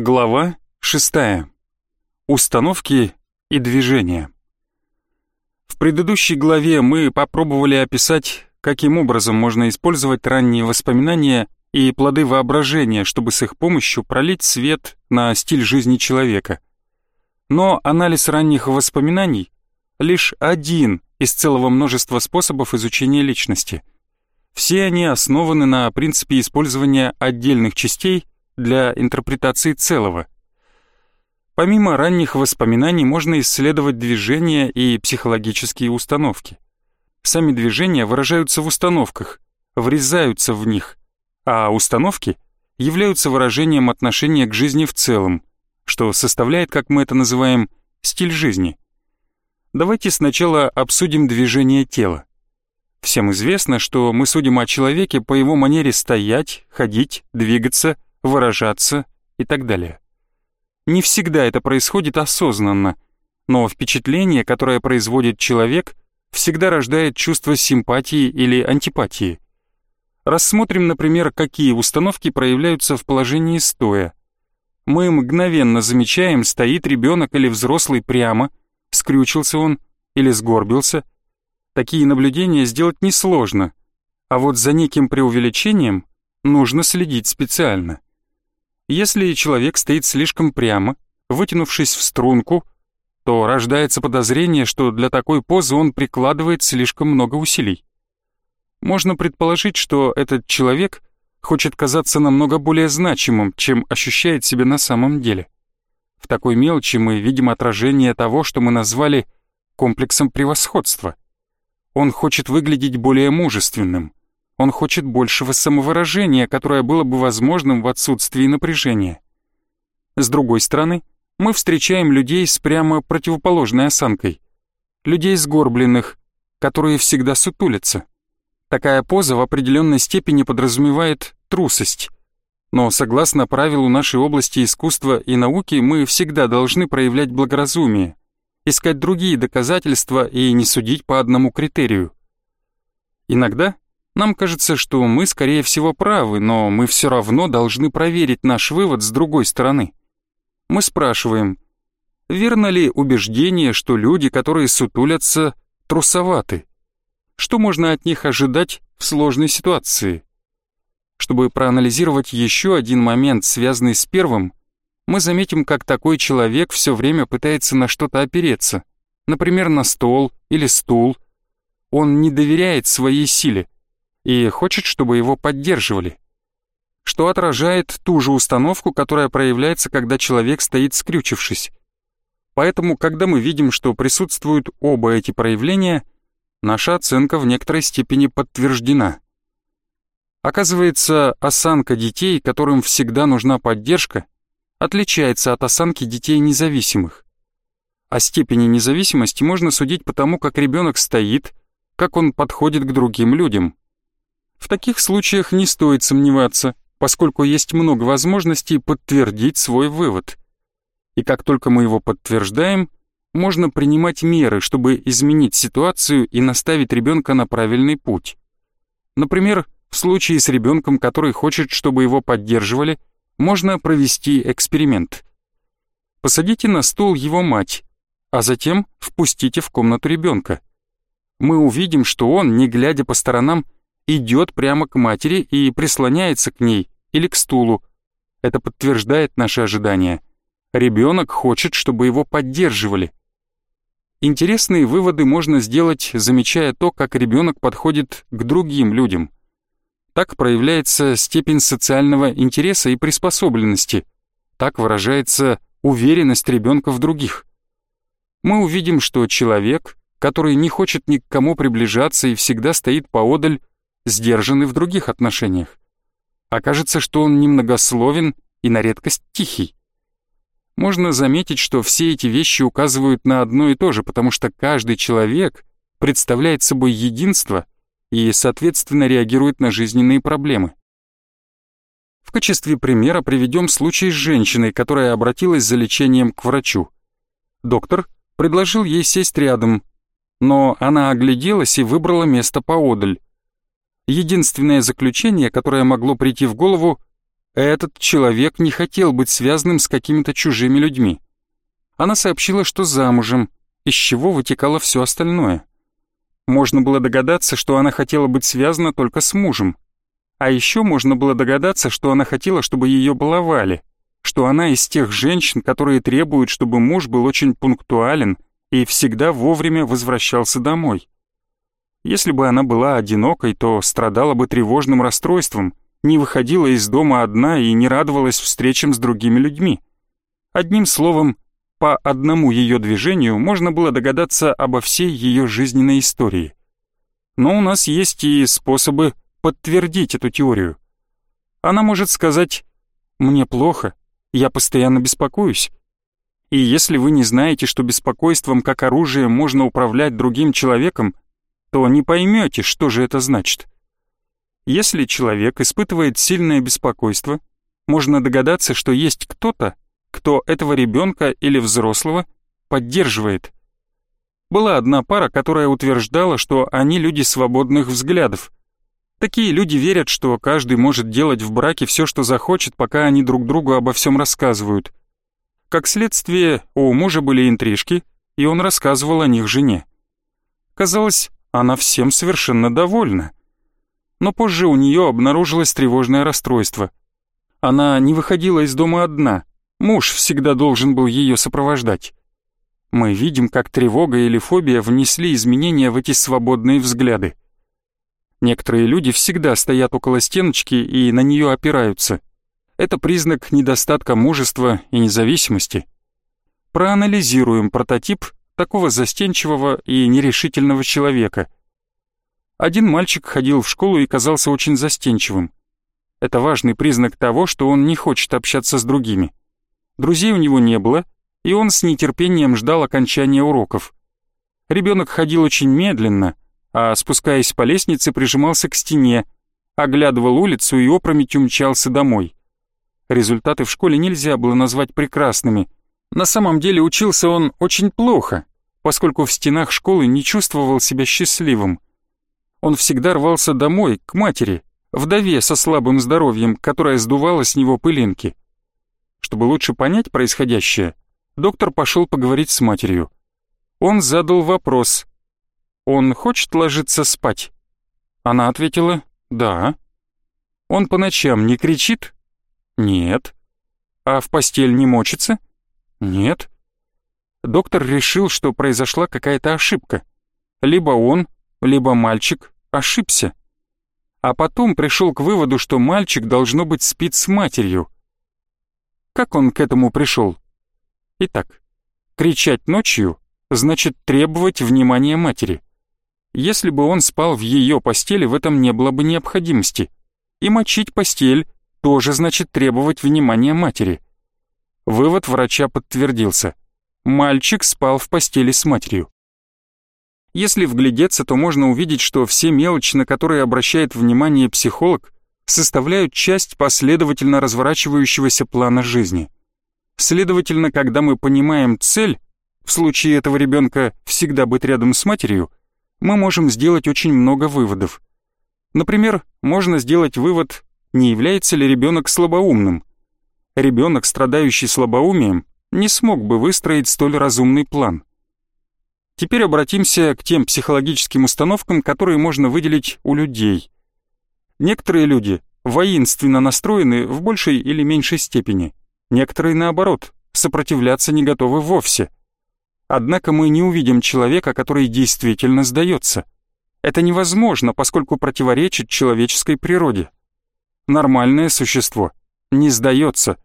Глава 6. Установки и движения. В предыдущей главе мы попробовали описать, каким образом можно использовать ранние воспоминания и плоды воображения, чтобы с их помощью пролить свет на стиль жизни человека. Но анализ ранних воспоминаний — лишь один из целого множества способов изучения личности. Все они основаны на принципе использования отдельных частей — для интерпретации целого. Помимо ранних воспоминаний можно исследовать движения и психологические установки. Сами движения выражаются в установках, врезаются в них, а установки являются выражением отношения к жизни в целом, что составляет, как мы это называем, стиль жизни. Давайте сначала обсудим движение тела. Всем известно, что мы судим о человеке по его манере стоять, ходить, двигаться – выражаться и так далее. Не всегда это происходит осознанно, но впечатление, которое производит человек, всегда рождает чувство симпатии или антипатии. Рассмотрим, например, какие установки проявляются в положении стоя. Мы мгновенно замечаем, стоит ребенок или взрослый прямо, скрючился он или сгорбился. Такие наблюдения сделать несложно, а вот за неким преувеличением нужно следить специально. Если человек стоит слишком прямо, вытянувшись в струнку, то рождается подозрение, что для такой позы он прикладывает слишком много усилий. Можно предположить, что этот человек хочет казаться намного более значимым, чем ощущает себя на самом деле. В такой мелочи мы видим отражение того, что мы назвали комплексом превосходства. Он хочет выглядеть более мужественным, он хочет большего самовыражения, которое было бы возможным в отсутствии напряжения. С другой стороны, мы встречаем людей с прямо противоположной осанкой. Людей сгорбленных, которые всегда сутулятся. Такая поза в определенной степени подразумевает трусость. Но согласно правилу нашей области искусства и науки, мы всегда должны проявлять благоразумие, искать другие доказательства и не судить по одному критерию. Иногда нам кажется, что мы, скорее всего, правы, но мы все равно должны проверить наш вывод с другой стороны. Мы спрашиваем, верно ли убеждение, что люди, которые сутулятся, трусоваты? Что можно от них ожидать в сложной ситуации? Чтобы проанализировать еще один момент, связанный с первым, мы заметим, как такой человек все время пытается на что-то опереться, например, на стол или стул. Он не доверяет своей силе, и хочет, чтобы его поддерживали. Что отражает ту же установку, которая проявляется, когда человек стоит скрючившись. Поэтому, когда мы видим, что присутствуют оба эти проявления, наша оценка в некоторой степени подтверждена. Оказывается, осанка детей, которым всегда нужна поддержка, отличается от осанки детей независимых. О степени независимости можно судить по тому, как ребенок стоит, как он подходит к другим людям. В таких случаях не стоит сомневаться, поскольку есть много возможностей подтвердить свой вывод. И как только мы его подтверждаем, можно принимать меры, чтобы изменить ситуацию и наставить ребенка на правильный путь. Например, в случае с ребенком, который хочет, чтобы его поддерживали, можно провести эксперимент. Посадите на стул его мать, а затем впустите в комнату ребенка. Мы увидим, что он, не глядя по сторонам, идет прямо к матери и прислоняется к ней или к стулу. Это подтверждает наши ожидания. Ребенок хочет, чтобы его поддерживали. Интересные выводы можно сделать, замечая то, как ребенок подходит к другим людям. Так проявляется степень социального интереса и приспособленности. Так выражается уверенность ребенка в других. Мы увидим, что человек, который не хочет ни к кому приближаться и всегда стоит поодаль, сдержанный в других отношениях. Окажется, что он немногословен и на редкость тихий. Можно заметить, что все эти вещи указывают на одно и то же, потому что каждый человек представляет собой единство и, соответственно, реагирует на жизненные проблемы. В качестве примера приведем случай с женщиной, которая обратилась за лечением к врачу. Доктор предложил ей сесть рядом, но она огляделась и выбрала место поодаль. Единственное заключение, которое могло прийти в голову, Этот человек не хотел быть связанным с какими-то чужими людьми. Она сообщила, что замужем, из чего вытекало все остальное. Можно было догадаться, что она хотела быть связана только с мужем. А еще можно было догадаться, что она хотела, чтобы ее баловали, что она из тех женщин, которые требуют, чтобы муж был очень пунктуален и всегда вовремя возвращался домой. Если бы она была одинокой, то страдала бы тревожным расстройством, не выходила из дома одна и не радовалась встречам с другими людьми. Одним словом, по одному ее движению можно было догадаться обо всей ее жизненной истории. Но у нас есть и способы подтвердить эту теорию. Она может сказать «мне плохо, я постоянно беспокоюсь». И если вы не знаете, что беспокойством как оружием можно управлять другим человеком, то не поймете, что же это значит. Если человек испытывает сильное беспокойство, можно догадаться, что есть кто-то, кто этого ребенка или взрослого поддерживает. Была одна пара, которая утверждала, что они люди свободных взглядов. Такие люди верят, что каждый может делать в браке все, что захочет, пока они друг другу обо всем рассказывают. Как следствие, у мужа были интрижки, и он рассказывал о них жене. Казалось, она всем совершенно довольна. Но позже у нее обнаружилось тревожное расстройство. Она не выходила из дома одна, Муж всегда должен был ее сопровождать. Мы видим, как тревога или фобия внесли изменения в эти свободные взгляды. Некоторые люди всегда стоят около стеночки и на нее опираются. Это признак недостатка мужества и независимости. Проанализируем прототип такого застенчивого и нерешительного человека. Один мальчик ходил в школу и казался очень застенчивым. Это важный признак того, что он не хочет общаться с другими. Друзей у него не было, и он с нетерпением ждал окончания уроков. Ребенок ходил очень медленно, а спускаясь по лестнице, прижимался к стене, оглядывал улицу и опрометью мчался домой. Результаты в школе нельзя было назвать прекрасными. На самом деле учился он очень плохо, поскольку в стенах школы не чувствовал себя счастливым. Он всегда рвался домой, к матери, вдове со слабым здоровьем, которая сдувала с него пылинки. Чтобы лучше понять происходящее, доктор пошел поговорить с матерью. Он задал вопрос. «Он хочет ложиться спать?» Она ответила «Да». «Он по ночам не кричит?» «Нет». «А в постель не мочится?» «Нет». Доктор решил, что произошла какая-то ошибка. Либо он, либо мальчик ошибся. А потом пришел к выводу, что мальчик должно быть спит с матерью. Как он к этому пришел? Итак, кричать ночью значит требовать внимания матери. Если бы он спал в ее постели, в этом не было бы необходимости. И мочить постель тоже значит требовать внимания матери. Вывод врача подтвердился. Мальчик спал в постели с матерью. Если вглядеться, то можно увидеть, что все мелочи, на которые обращает внимание психолог, составляют часть последовательно разворачивающегося плана жизни. Следовательно, когда мы понимаем цель, в случае этого ребенка всегда быть рядом с матерью, мы можем сделать очень много выводов. Например, можно сделать вывод, не является ли ребенок слабоумным. Ребенок, страдающий слабоумием, не смог бы выстроить столь разумный план. Теперь обратимся к тем психологическим установкам, которые можно выделить у людей – Некоторые люди воинственно настроены в большей или меньшей степени, некоторые, наоборот, сопротивляться не готовы вовсе. Однако мы не увидим человека, который действительно сдается. Это невозможно, поскольку противоречит человеческой природе. Нормальное существо не сдается,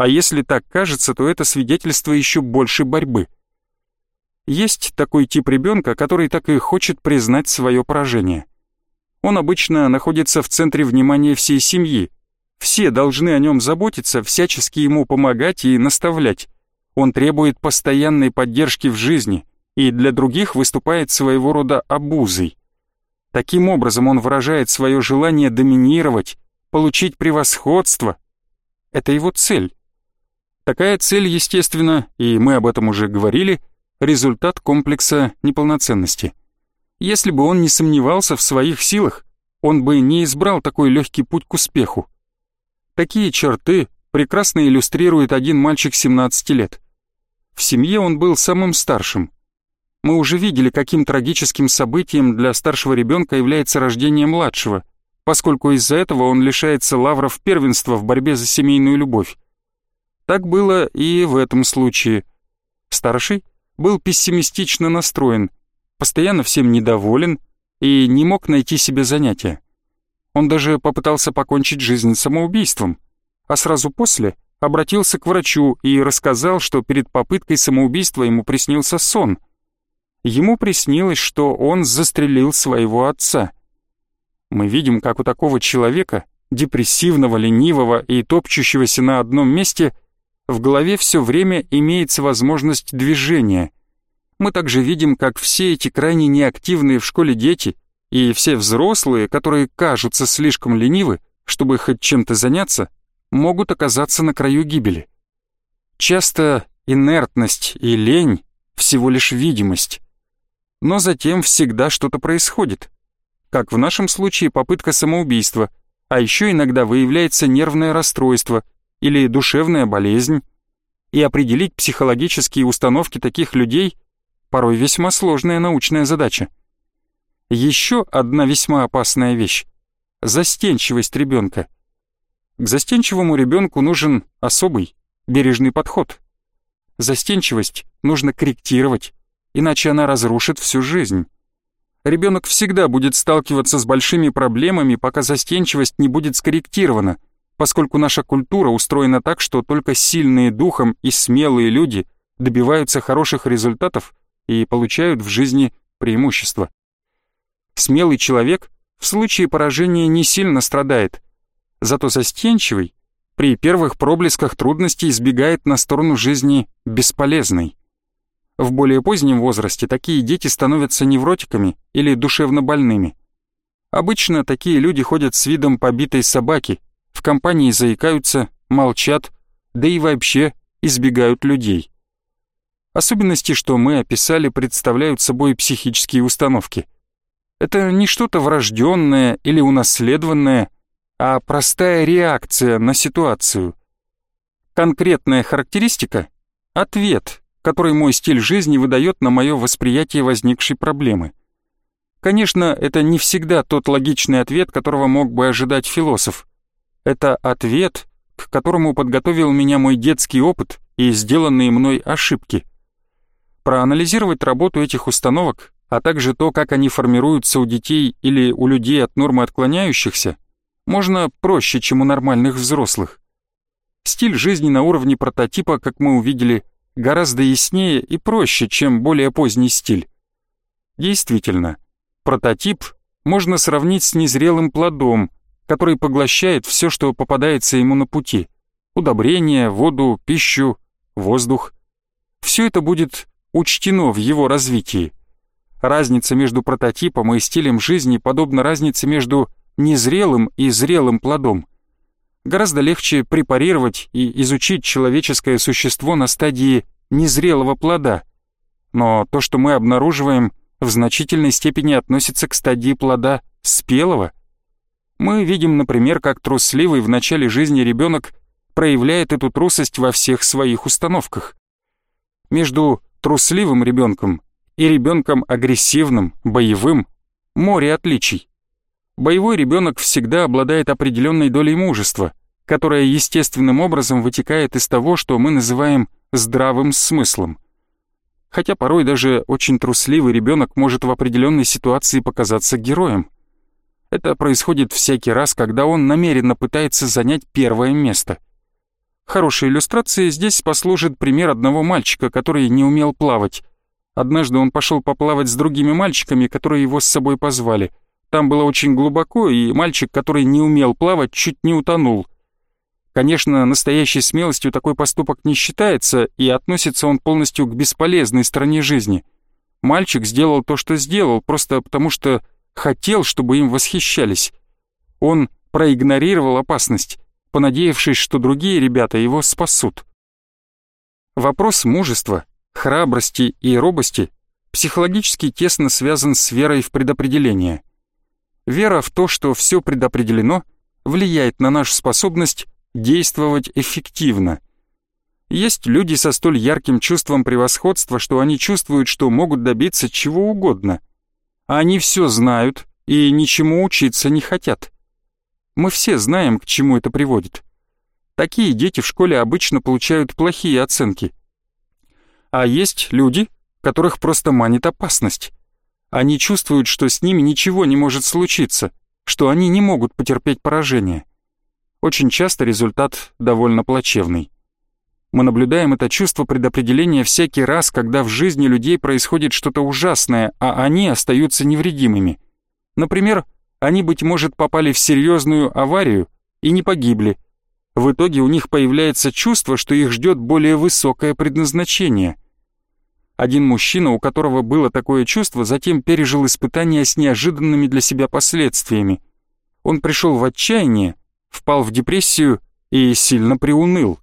а если так кажется, то это свидетельство еще большей борьбы. Есть такой тип ребенка, который так и хочет признать свое поражение. Он обычно находится в центре внимания всей семьи. Все должны о нем заботиться, всячески ему помогать и наставлять. Он требует постоянной поддержки в жизни и для других выступает своего рода обузой. Таким образом он выражает свое желание доминировать, получить превосходство. Это его цель. Такая цель, естественно, и мы об этом уже говорили, результат комплекса неполноценности. Если бы он не сомневался в своих силах, он бы не избрал такой легкий путь к успеху. Такие черты прекрасно иллюстрирует один мальчик 17 лет. В семье он был самым старшим. Мы уже видели, каким трагическим событием для старшего ребенка является рождение младшего, поскольку из-за этого он лишается лавров первенства в борьбе за семейную любовь. Так было и в этом случае. Старший был пессимистично настроен, постоянно всем недоволен и не мог найти себе занятия. Он даже попытался покончить жизнь самоубийством, а сразу после обратился к врачу и рассказал, что перед попыткой самоубийства ему приснился сон. Ему приснилось, что он застрелил своего отца. Мы видим, как у такого человека, депрессивного, ленивого и топчущегося на одном месте, в голове все время имеется возможность движения. Мы также видим, как все эти крайне неактивные в школе дети и все взрослые, которые кажутся слишком ленивы, чтобы хоть чем-то заняться, могут оказаться на краю гибели. Часто инертность и лень — всего лишь видимость. Но затем всегда что-то происходит. Как в нашем случае попытка самоубийства, а еще иногда выявляется нервное расстройство или душевная болезнь. И определить психологические установки таких людей — порой весьма сложная научная задача. Еще одна весьма опасная вещь — застенчивость ребенка. К застенчивому ребенку нужен особый, бережный подход. Застенчивость нужно корректировать, иначе она разрушит всю жизнь. Ребенок всегда будет сталкиваться с большими проблемами, пока застенчивость не будет скорректирована, поскольку наша культура устроена так, что только сильные духом и смелые люди добиваются хороших результатов и получают в жизни преимущества. Смелый человек в случае поражения не сильно страдает, зато застенчивый при первых проблесках трудностей избегает на сторону жизни бесполезной. В более позднем возрасте такие дети становятся невротиками или душевно больными. Обычно такие люди ходят с видом побитой собаки, компании заикаются, молчат, да и вообще избегают людей. Особенности, что мы описали, представляют собой психические установки – это не что-то врожденное или унаследованное, а простая реакция на ситуацию. Конкретная характеристика — ответ, который мой стиль жизни выдает на мое восприятие возникшей проблемы. Конечно, это не всегда тот логичный ответ, которого мог бы ожидать философ. Это ответ, к которому подготовил меня мой детский опыт и сделанные мной ошибки. Проанализировать работу этих установок а также то, как они формируются у детей или у людей от нормы отклоняющихся, можно проще, чем у нормальных взрослых. Стиль жизни на уровне прототипа, как мы увидели, гораздо яснее и проще, чем более поздний стиль. Действительно, прототип можно сравнить с незрелым плодом, который поглощает все, что попадается ему на пути. Удобрения, воду, пищу, воздух. Все это будет учтено в его развитии. Разница между прототипом и стилем жизни подобна разнице между незрелым и зрелым плодом. Гораздо легче препарировать и изучить человеческое существо на стадии незрелого плода. Но то, что мы обнаруживаем, в значительной степени относится к стадии плода спелого. Мы видим, например, как трусливый в начале жизни ребенок проявляет эту трусость во всех своих установках. Между трусливым ребенком и ребенком агрессивным, боевым, море отличий. Боевой ребенок всегда обладает определенной долей мужества, которая естественным образом вытекает из того, что мы называем здравым смыслом. Хотя порой даже очень трусливый ребенок может в определенной ситуации показаться героем. Это происходит всякий раз, когда он намеренно пытается занять первое место. Хорошей иллюстрацией здесь послужит пример одного мальчика, который не умел плавать, Однажды он пошел поплавать с другими мальчиками, которые его с собой позвали. Там было очень глубоко, и мальчик, который не умел плавать, чуть не утонул. Конечно, настоящей смелостью такой поступок не считается, и относится он полностью к бесполезной стороне жизни. Мальчик сделал то, что сделал, просто потому что хотел, чтобы им восхищались. Он проигнорировал опасность, понадеявшись, что другие ребята его спасут. Вопрос мужества храбрости и робости психологически тесно связан с верой в предопределение. Вера в то, что все предопределено, влияет на нашу способность действовать эффективно. Есть люди со столь ярким чувством превосходства, что они чувствуют, что могут добиться чего угодно. Они все знают и ничему учиться не хотят. Мы все знаем, к чему это приводит. Такие дети в школе обычно получают плохие оценки. А есть люди, которых просто манит опасность. Они чувствуют, что с ними ничего не может случиться, что они не могут потерпеть поражение. Очень часто результат довольно плачевный. Мы наблюдаем это чувство предопределения всякий раз, когда в жизни людей происходит что-то ужасное, а они остаются невредимыми. Например, они, быть может, попали в серьезную аварию и не погибли. В итоге у них появляется чувство, что их ждет более высокое предназначение. Один мужчина, у которого было такое чувство, затем пережил испытания с неожиданными для себя последствиями. Он пришел в отчаяние, впал в депрессию и сильно приуныл.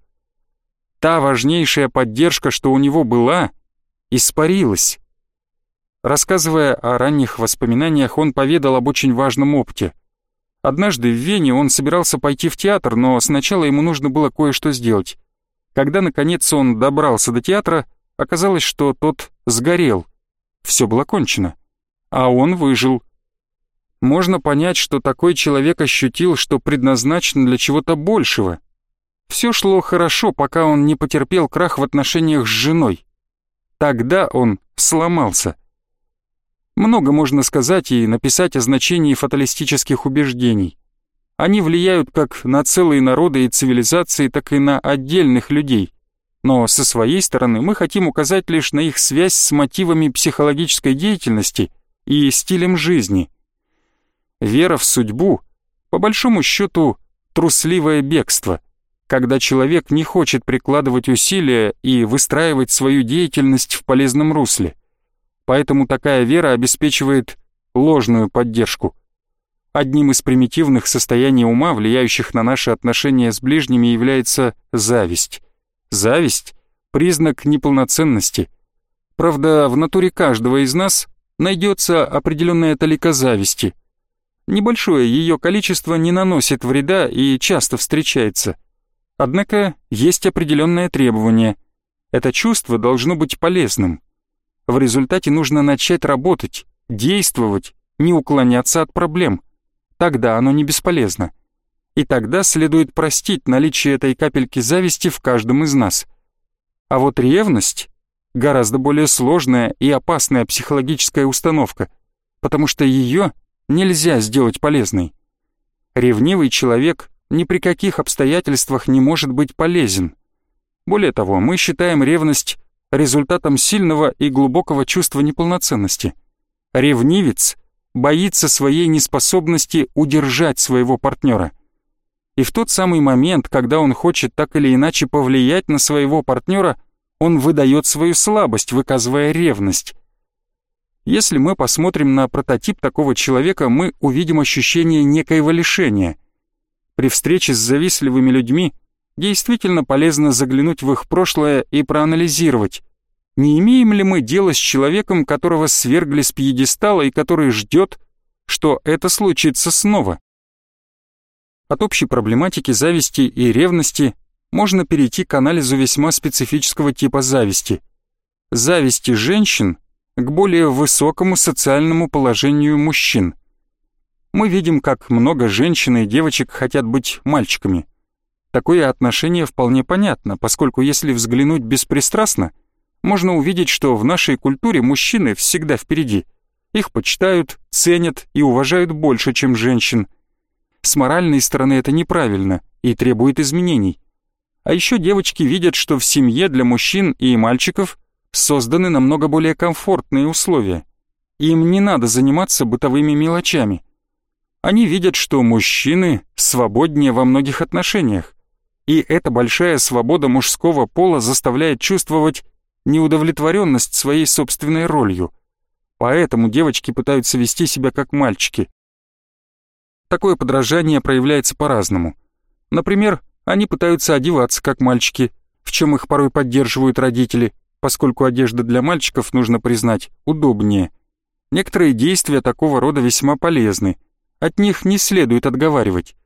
Та важнейшая поддержка, что у него была, испарилась. Рассказывая о ранних воспоминаниях, он поведал об очень важном опыте. Однажды в Вене он собирался пойти в театр, но сначала ему нужно было кое-что сделать. Когда, наконец, он добрался до театра, оказалось, что тот сгорел. Все было кончено. А он выжил. Можно понять, что такой человек ощутил, что предназначен для чего-то большего. Все шло хорошо, пока он не потерпел крах в отношениях с женой. Тогда он сломался. Много можно сказать и написать о значении фаталистических убеждений. Они влияют как на целые народы и цивилизации, так и на отдельных людей. Но со своей стороны мы хотим указать лишь на их связь с мотивами психологической деятельности и стилем жизни. Вера в судьбу, по большому счету, трусливое бегство, когда человек не хочет прикладывать усилия и выстраивать свою деятельность в полезном русле поэтому такая вера обеспечивает ложную поддержку. Одним из примитивных состояний ума, влияющих на наши отношения с ближними, является зависть. Зависть — признак неполноценности. Правда, в натуре каждого из нас найдется определенная талика зависти. Небольшое ее количество не наносит вреда и часто встречается. Однако есть определенное требование. Это чувство должно быть полезным. В результате нужно начать работать, действовать, не уклоняться от проблем. Тогда оно не бесполезно. И тогда следует простить наличие этой капельки зависти в каждом из нас. А вот ревность — гораздо более сложная и опасная психологическая установка, потому что ее нельзя сделать полезной. Ревнивый человек ни при каких обстоятельствах не может быть полезен. Более того, мы считаем ревность результатом сильного и глубокого чувства неполноценности. Ревнивец боится своей неспособности удержать своего партнера. И в тот самый момент, когда он хочет так или иначе повлиять на своего партнера, он выдает свою слабость, выказывая ревность. Если мы посмотрим на прототип такого человека, мы увидим ощущение некоего лишения. При встрече с завистливыми людьми – действительно полезно заглянуть в их прошлое и проанализировать, не имеем ли мы дело с человеком, которого свергли с пьедестала и который ждет, что это случится снова. От общей проблематики зависти и ревности можно перейти к анализу весьма специфического типа зависти. Зависти женщин к более высокому социальному положению мужчин. Мы видим, как много женщин и девочек хотят быть мальчиками – Такое отношение вполне понятно, поскольку если взглянуть беспристрастно, можно увидеть, что в нашей культуре мужчины всегда впереди. Их почитают, ценят и уважают больше, чем женщин. С моральной стороны это неправильно и требует изменений. А еще девочки видят, что в семье для мужчин и мальчиков созданы намного более комфортные условия. Им не надо заниматься бытовыми мелочами. Они видят, что мужчины свободнее во многих отношениях и эта большая свобода мужского пола заставляет чувствовать неудовлетворенность своей собственной ролью. Поэтому девочки пытаются вести себя как мальчики. Такое подражание проявляется по-разному. Например, они пытаются одеваться как мальчики, в чем их порой поддерживают родители, поскольку одежда для мальчиков, нужно признать, удобнее. Некоторые действия такого рода весьма полезны, от них не следует отговаривать.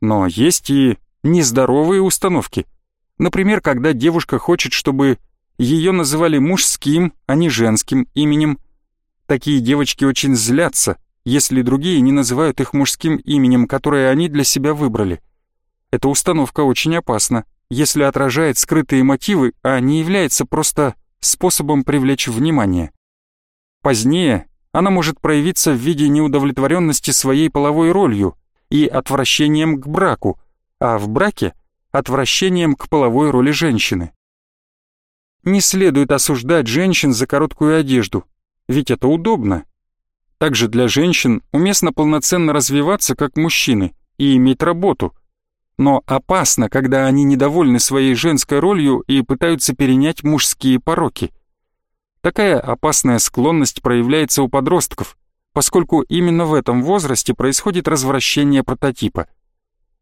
Но есть и нездоровые установки. Например, когда девушка хочет, чтобы ее называли мужским, а не женским именем. Такие девочки очень злятся, если другие не называют их мужским именем, которое они для себя выбрали. Эта установка очень опасна, если отражает скрытые мотивы, а не является просто способом привлечь внимание. Позднее она может проявиться в виде неудовлетворенности своей половой ролью и отвращением к браку, а в браке – отвращением к половой роли женщины. Не следует осуждать женщин за короткую одежду, ведь это удобно. Также для женщин уместно полноценно развиваться как мужчины и иметь работу. Но опасно, когда они недовольны своей женской ролью и пытаются перенять мужские пороки. Такая опасная склонность проявляется у подростков, поскольку именно в этом возрасте происходит развращение прототипа.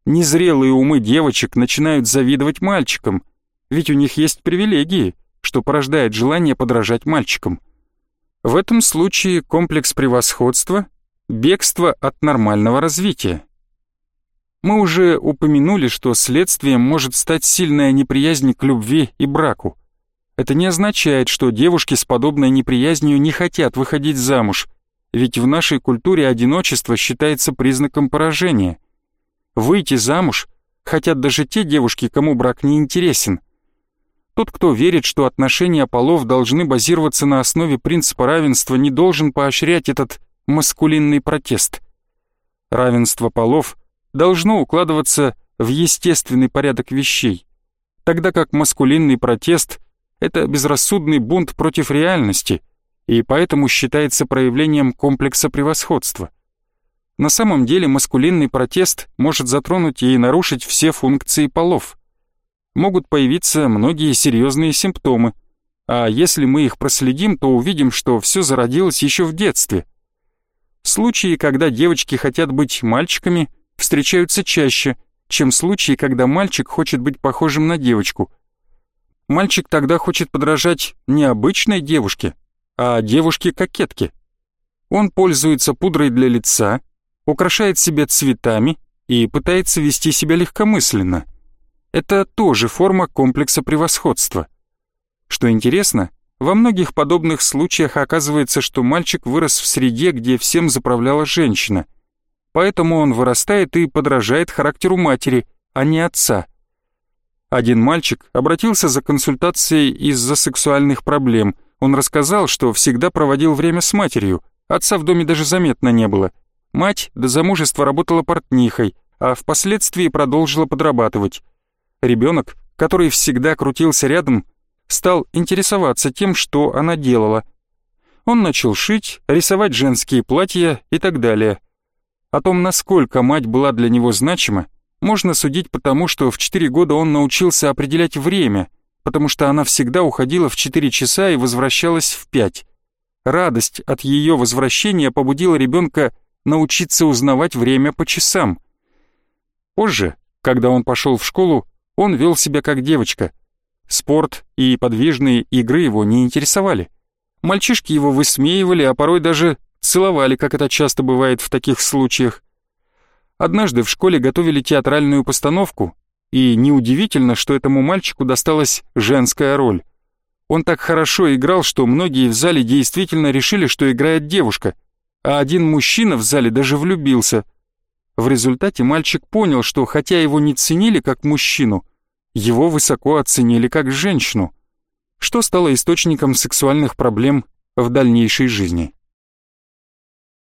Незрелые умы девочек начинают завидовать мальчикам, ведь у них есть привилегии, что порождает желание подражать мальчикам. В этом случае комплекс превосходства – бегство от нормального развития. Мы уже упомянули, что следствием может стать сильная неприязнь к любви и браку. Это не означает, что девушки с подобной неприязнью не хотят выходить замуж, ведь в нашей культуре одиночество считается признаком поражения. Выйти замуж хотят даже те девушки, кому брак не интересен – тот, кто верит, что отношения полов должны базироваться на основе принципа равенства, не должен поощрять этот маскулинный протест. Равенство полов должно укладываться в естественный порядок вещей, тогда как маскулинный протест — это безрассудный бунт против реальности и поэтому считается проявлением комплекса превосходства. На самом деле маскулинный протест может затронуть и нарушить все функции полов — могут появиться многие серьезные симптомы, а если мы их проследим, то увидим, что все зародилось еще в детстве. Случаи, когда девочки хотят быть мальчиками, встречаются чаще, чем случаи, когда мальчик хочет быть похожим на девочку. Мальчик тогда хочет подражать не обычной девушке, а девушке-кокетке. Он пользуется пудрой для лица, украшает себя цветами и пытается вести себя легкомысленно – это тоже форма комплекса превосходства. Что интересно, во многих подобных случаях оказывается, что мальчик вырос в среде, где всем заправляла женщина. Поэтому он вырастает и подражает характеру матери, а не отца. Один мальчик обратился за консультацией из-за сексуальных проблем. Он рассказал, что всегда проводил время с матерью, отца в доме даже заметно не было. Мать до замужества работала портнихой, а впоследствии продолжила подрабатывать. Ребенок, который всегда крутился рядом, стал интересоваться тем, что она делала. Он начал шить, рисовать женские платья и так далее. О том, насколько мать была для него значима, можно судить потому, что в 4 года он научился определять время, потому что она всегда уходила в 4 часа и возвращалась в 5. Радость от ее возвращения побудила ребенка научиться узнавать время по часам. Позже, когда он пошел в школу, он вел себя как девочка. Спорт и подвижные игры его не интересовали. Мальчишки его высмеивали, а порой даже целовали, как это часто бывает в таких случаях. Однажды в школе готовили театральную постановку, и неудивительно, что этому мальчику досталась женская роль. Он так хорошо играл, что многие в зале действительно решили, что играет девушка, а один мужчина в зале даже влюбился. В результате мальчик понял, что хотя его не ценили как мужчину, его высоко оценили как женщину, что стало источником сексуальных проблем в дальнейшей жизни.